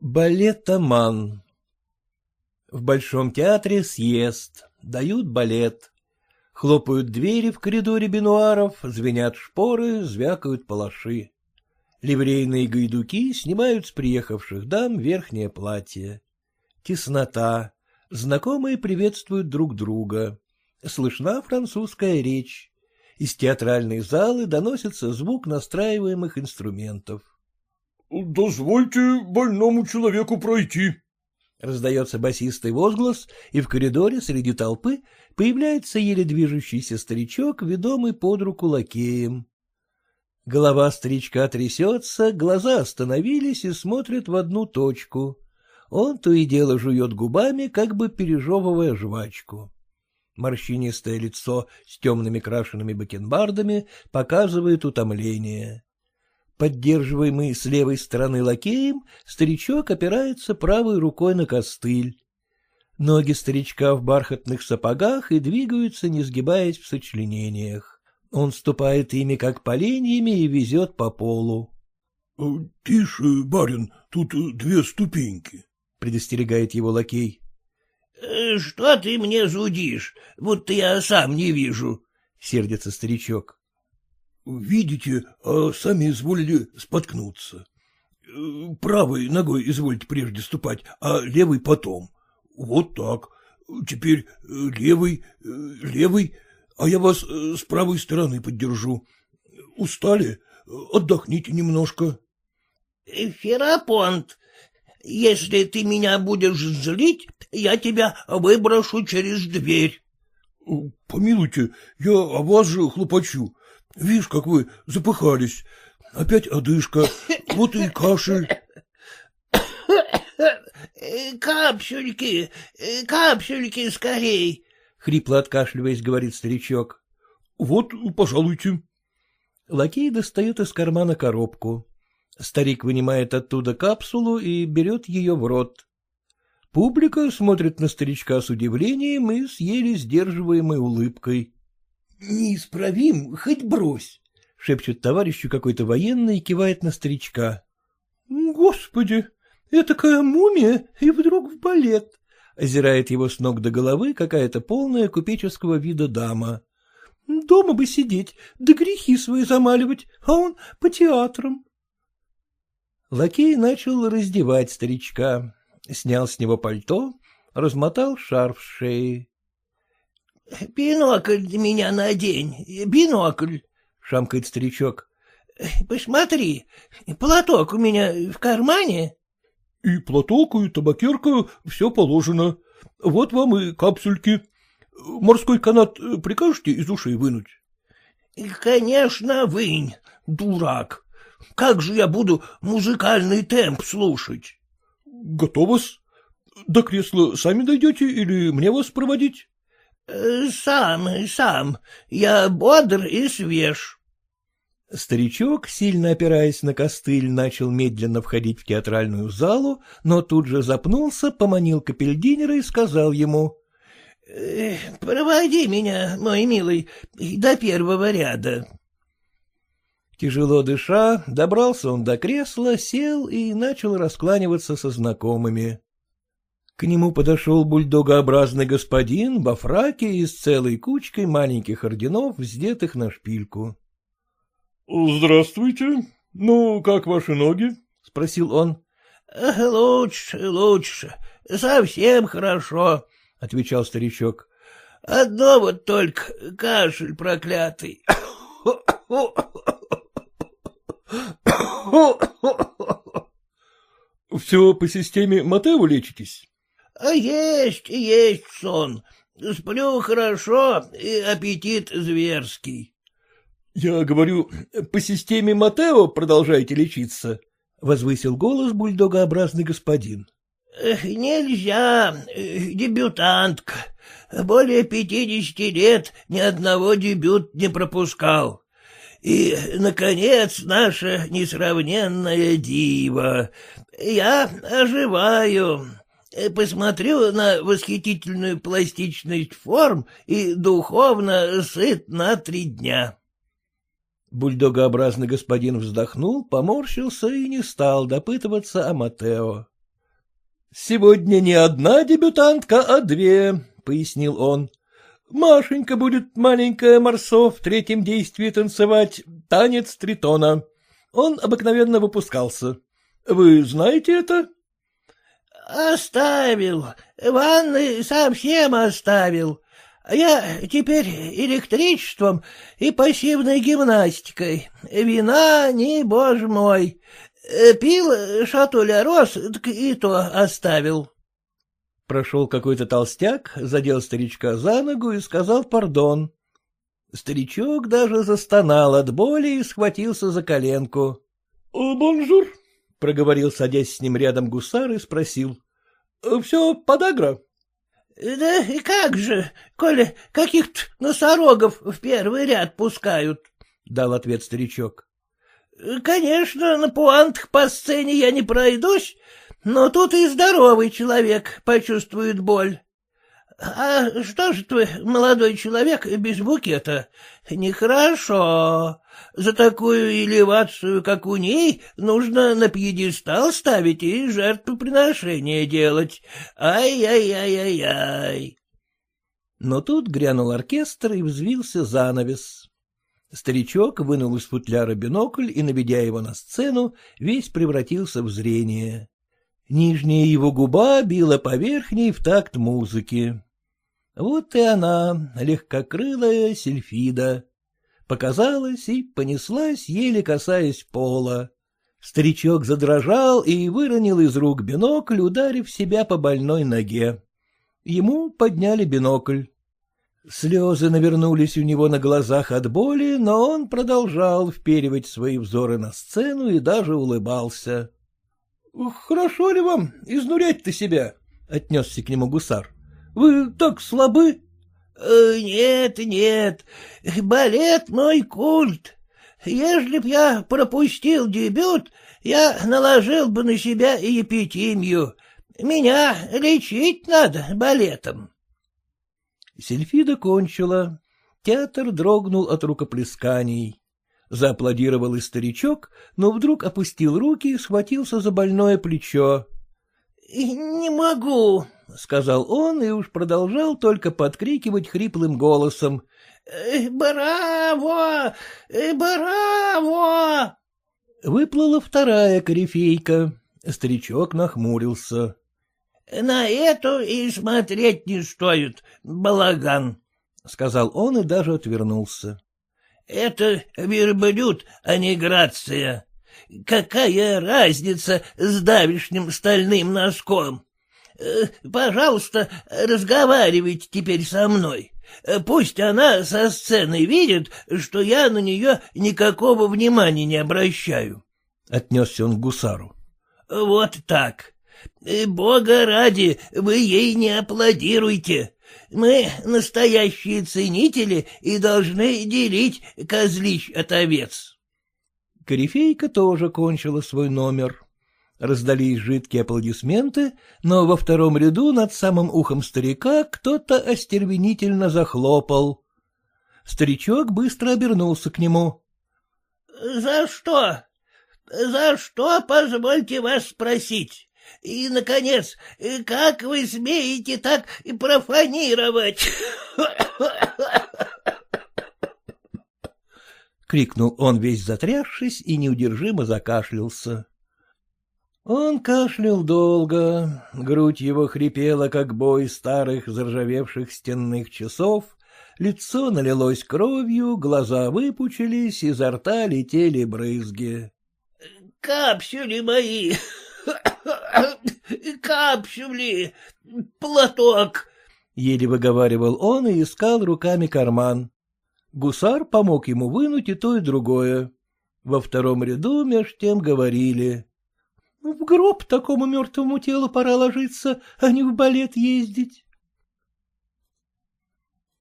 Балетоман В Большом театре съезд, дают балет. Хлопают двери в коридоре бинуаров, звенят шпоры, звякают палаши. Ливрейные гайдуки снимают с приехавших дам верхнее платье. Теснота. Знакомые приветствуют друг друга. Слышна французская речь. Из театральной залы доносится звук настраиваемых инструментов. — Дозвольте больному человеку пройти. Раздается басистый возглас, и в коридоре среди толпы появляется еле движущийся старичок, ведомый под руку лакеем. Голова старичка трясется, глаза остановились и смотрят в одну точку. Он то и дело жует губами, как бы пережевывая жвачку. Морщинистое лицо с темными крашенными бакенбардами показывает утомление. Поддерживаемый с левой стороны лакеем, старичок опирается правой рукой на костыль. Ноги старичка в бархатных сапогах и двигаются, не сгибаясь в сочленениях. Он ступает ими, как поленьями, и везет по полу. «Э, — Тише, барин, тут две ступеньки, — предостерегает его лакей. «Э, — Что ты мне зудишь, будто я сам не вижу? — сердится старичок. Видите, а сами изволили споткнуться. Э, правой ногой извольте прежде ступать, а левой потом. Вот так. Теперь э, левый, э, левый, а я вас с правой стороны поддержу. Устали? Отдохните немножко. — Ферапонт, если ты меня будешь злить, я тебя выброшу через дверь. — Помилуйте, я о вас же хлопочу. Видишь, как вы запыхались. Опять одышка, вот и кашель. Капсюльки, капсюльки скорей, — хрипло откашливаясь, говорит старичок. — Вот, пожалуйте. Лакей достает из кармана коробку. Старик вынимает оттуда капсулу и берет ее в рот. Публика смотрит на старичка с удивлением и с еле сдерживаемой улыбкой. — Неисправим, хоть брось, — шепчет товарищу какой-то военный и кивает на старичка. — Господи, этакая мумия и вдруг в балет! — озирает его с ног до головы какая-то полная купеческого вида дама. — Дома бы сидеть, да грехи свои замаливать, а он по театрам. Лакей начал раздевать старичка, снял с него пальто, размотал шарф с шеи. — Бинокль для меня надень, бинокль, — шамкает старичок. — Посмотри, платок у меня в кармане. — И платок, и табакерка, все положено. Вот вам и капсульки. Морской канат прикажете из ушей вынуть? — Конечно, вынь, дурак. Как же я буду музыкальный темп слушать? — Готово-с. До кресла сами дойдете или мне вас проводить? Сам, сам. Я бодр и свеж. Старичок, сильно опираясь на костыль, начал медленно входить в театральную залу, но тут же запнулся, поманил капельдинера и сказал ему. «Э, — Проводи меня, мой милый, до первого ряда. Тяжело дыша, добрался он до кресла, сел и начал раскланиваться со знакомыми. К нему подошел бульдогообразный господин во фраке и с целой кучкой маленьких орденов, вздетых на шпильку. — Здравствуйте. Ну, как ваши ноги? — спросил он. — Лучше, лучше. Совсем хорошо, — отвечал старичок. — Одно вот только кашель проклятый. — Все по системе Матео лечитесь? — А есть, есть сон. Сплю хорошо, и аппетит зверский. — Я говорю, по системе Матео продолжаете лечиться? — возвысил голос бульдогообразный господин. — Нельзя, дебютантка. Более пятидесяти лет ни одного дебют не пропускал. И, наконец, наша несравненная дива. Я оживаю. Э, посмотрю на восхитительную пластичность форм и духовно сыт на три дня. Бульдогообразный господин вздохнул, поморщился и не стал допытываться о Матео. — Сегодня не одна дебютантка, а две, — пояснил он. — Машенька будет маленькая Марсо в третьем действии танцевать танец тритона. Он обыкновенно выпускался. Вы знаете это? — Оставил. Ванны совсем оставил. Я теперь электричеством и пассивной гимнастикой. Вина не, боже мой. Э, пил шатуля роз, так и то оставил. Прошел какой-то толстяк, задел старичка за ногу и сказал пардон. Старичок даже застонал от боли и схватился за коленку. — Бонжур, — проговорил, садясь с ним рядом гусар и спросил. — Все подагра? — Да и как же, коли каких-то носорогов в первый ряд пускают, — дал ответ старичок. Конечно, на пуантах по сцене я не пройдусь, но тут и здоровый человек почувствует боль. А что же ты, молодой человек, без букета? Нехорошо. За такую элевацию, как у ней, нужно на пьедестал ставить и жертвоприношение делать. Ай-яй-яй-яй-яй. Но тут грянул оркестр и взвился занавес. Старичок вынул из футляра бинокль и, наведя его на сцену, весь превратился в зрение. Нижняя его губа била по верхней в такт музыки. Вот и она, легкокрылая сельфида. Показалась и понеслась, еле касаясь пола. Старичок задрожал и выронил из рук бинокль, ударив себя по больной ноге. Ему подняли бинокль. Слезы навернулись у него на глазах от боли, но он продолжал вперивать свои взоры на сцену и даже улыбался. — Хорошо ли вам изнурять-то себя? — отнесся к нему гусар. — Вы так слабы? «Э, — Нет, нет, балет мой культ. Ежели б я пропустил дебют, я наложил бы на себя и эпитимию. Меня лечить надо балетом. Сельфида кончила. Театр дрогнул от рукоплесканий. Зааплодировал и старичок, но вдруг опустил руки и схватился за больное плечо. — Не могу, — сказал он и уж продолжал только подкрикивать хриплым голосом. «Э, — Браво! Э, браво! Выплыла вторая корифейка. Старичок нахмурился. На эту и смотреть не стоит, балаган, — сказал он и даже отвернулся. — Это верблюд, а не грация. Какая разница с давишним стальным носком? Э, пожалуйста, разговаривайте теперь со мной. Пусть она со сцены видит, что я на нее никакого внимания не обращаю. Отнесся он к гусару. — Вот так. — Бога ради, вы ей не аплодируйте. Мы настоящие ценители и должны делить козлищ от овец. Корифейка тоже кончила свой номер. Раздались жидкие аплодисменты, но во втором ряду над самым ухом старика кто-то остервенительно захлопал. Старичок быстро обернулся к нему. — За что? За что, позвольте вас спросить? И, наконец, как вы смеете так профанировать? Крикнул он весь затрясшись и неудержимо закашлялся. Он кашлял долго, грудь его хрипела, как бой старых заржавевших стенных часов, лицо налилось кровью, глаза выпучились, изо рта летели брызги. — Капсюли мои! капсюли, платок. Еле выговаривал он и искал руками карман. Гусар помог ему вынуть и то, и другое. Во втором ряду меж тем говорили. — В гроб такому мертвому телу пора ложиться, а не в балет ездить.